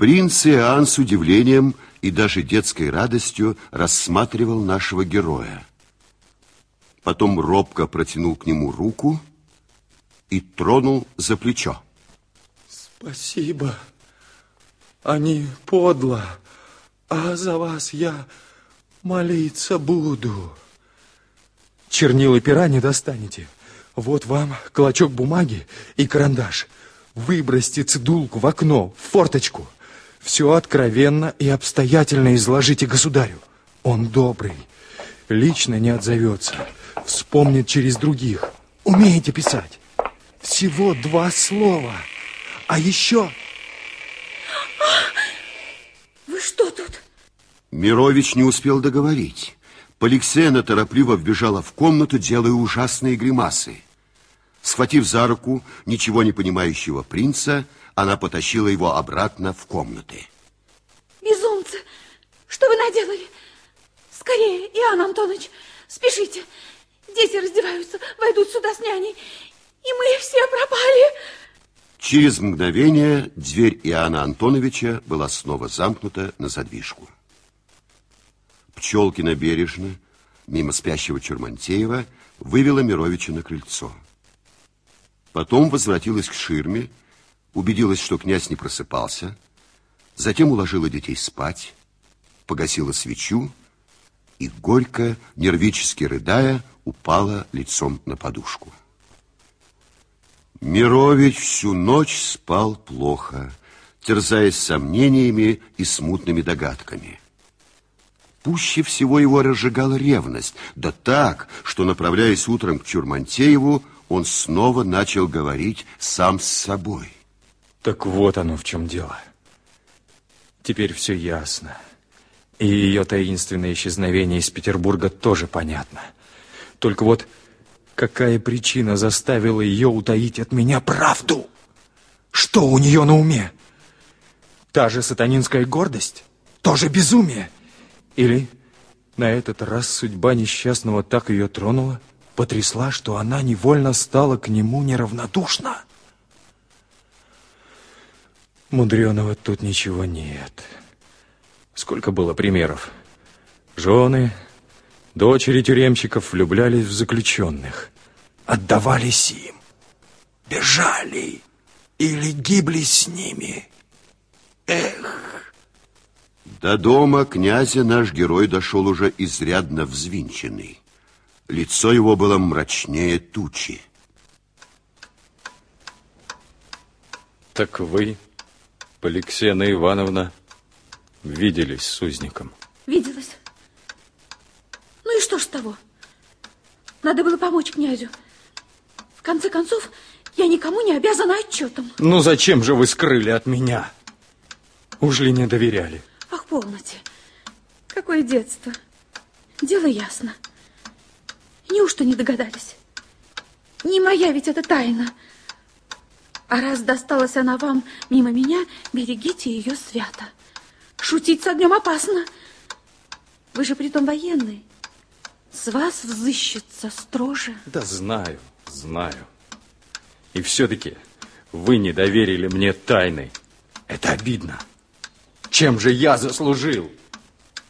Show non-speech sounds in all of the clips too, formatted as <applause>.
Принц Иоанн с удивлением и даже детской радостью рассматривал нашего героя. Потом робко протянул к нему руку и тронул за плечо. Спасибо. Они подло, а за вас я молиться буду. Чернила и пера не достанете. Вот вам клочок бумаги и карандаш. Выбросьте цедулку в окно, в форточку. Все откровенно и обстоятельно изложите государю. Он добрый, лично не отзовется, вспомнит через других. Умеете писать? Всего два слова. А еще... Вы что тут? Мирович не успел договорить. Поликсена торопливо вбежала в комнату, делая ужасные гримасы. Схватив за руку ничего не понимающего принца, она потащила его обратно в комнаты. Безумцы, что вы наделали? Скорее, Иоанн Антонович, спешите. Дети раздеваются, войдут сюда с няней, и мы все пропали. Через мгновение дверь Иоанна Антоновича была снова замкнута на задвижку. Пчелкина бережно, мимо спящего Чурмантеева, вывела Мировича на крыльцо. Потом возвратилась к ширме, убедилась, что князь не просыпался, затем уложила детей спать, погасила свечу и, горько, нервически рыдая, упала лицом на подушку. Мирович всю ночь спал плохо, терзаясь сомнениями и смутными догадками. Пуще всего его разжигала ревность, да так, что, направляясь утром к Чурмантееву, он снова начал говорить сам с собой. Так вот оно в чем дело. Теперь все ясно. И ее таинственное исчезновение из Петербурга тоже понятно. Только вот какая причина заставила ее утаить от меня правду? Что у нее на уме? Та же сатанинская гордость? Тоже безумие? Или на этот раз судьба несчастного так ее тронула, потрясла, что она невольно стала к нему неравнодушна? Мудреного тут ничего нет. Сколько было примеров? Жены, дочери тюремщиков влюблялись в заключенных, отдавались им, бежали или гибли с ними. Эх! До дома князя наш герой дошел уже изрядно взвинченный. Лицо его было мрачнее тучи. Так вы Поликсена Ивановна виделись с узником? Виделась. Ну и что ж с того? Надо было помочь князю. В конце концов, я никому не обязана отчетом. Ну зачем же вы скрыли от меня? Уж ли не доверяли? Ах, полноте. Какое детство. Дело ясно. Неужто не догадались? Не моя ведь это тайна. А раз досталась она вам мимо меня, берегите ее свято. Шутить с огнем опасно. Вы же притом военный. С вас взыщется строже. Да знаю, знаю. И все-таки вы не доверили мне тайны. Это обидно. Чем же я заслужил?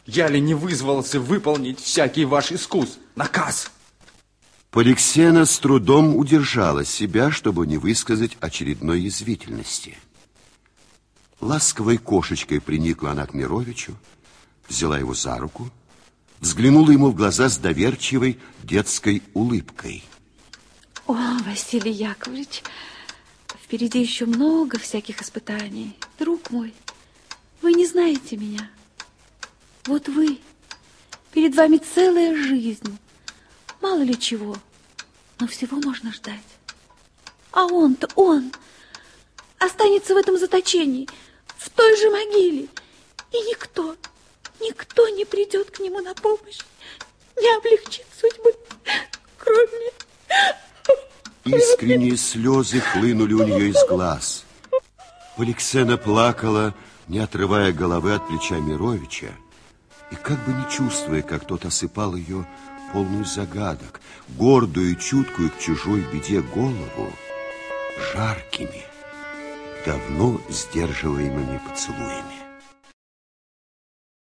Я ли не вызвался выполнить всякий ваш искус, наказ? Поликсена с трудом удержала себя, чтобы не высказать очередной язвительности. Ласковой кошечкой приникла она к Мировичу, взяла его за руку, взглянула ему в глаза с доверчивой детской улыбкой. О, Василий Яковлевич, впереди еще много всяких испытаний. Друг мой, вы не знаете меня. Вот вы, перед вами целая жизнь. Мало ли чего, но всего можно ждать. А он-то, он, останется в этом заточении, в той же могиле. И никто, никто не придет к нему на помощь, не облегчит судьбы, кроме... <laughs> Искренние слезы хлынули у нее из глаз. Поликсена плакала, не отрывая головы от плеча Мировича, и как бы не чувствуя, как тот осыпал ее полную загадок, гордую и чуткую к чужой беде голову, жаркими, давно сдерживаемыми поцелуями.